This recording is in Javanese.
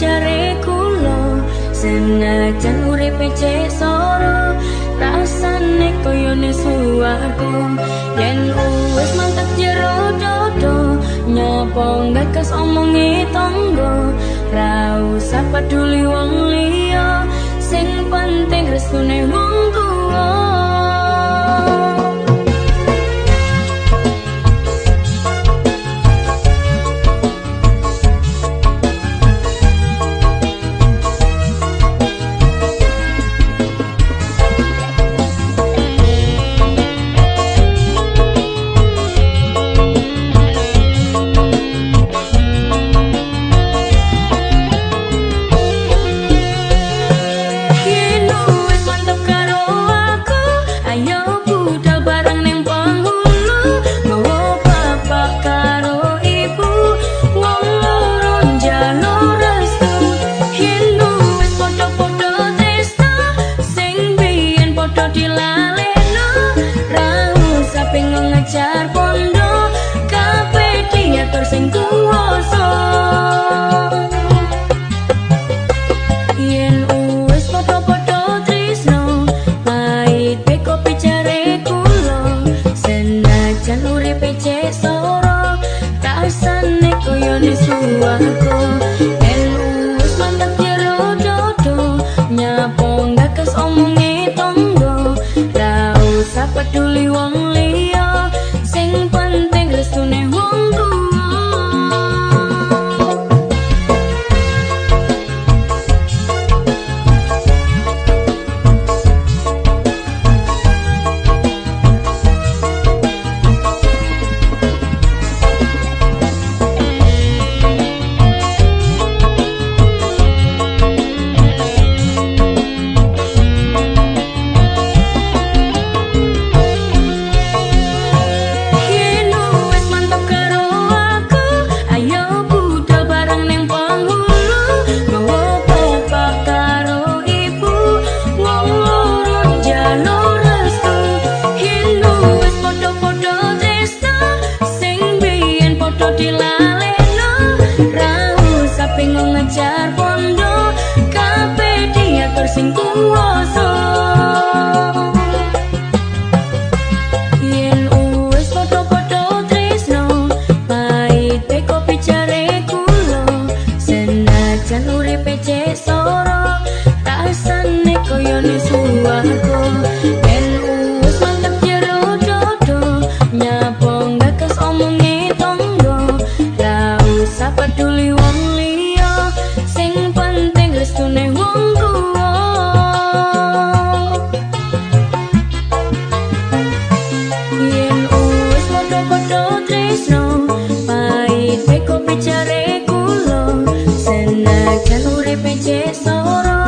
jare kula. Senajan uripe cek soro rasane koyo ne suwarga yen wis mantep jero dodo nyopo ngakas omongi tonggo ra usah peduli wong liya Antes responde Just số sing Senajan uripe cek soro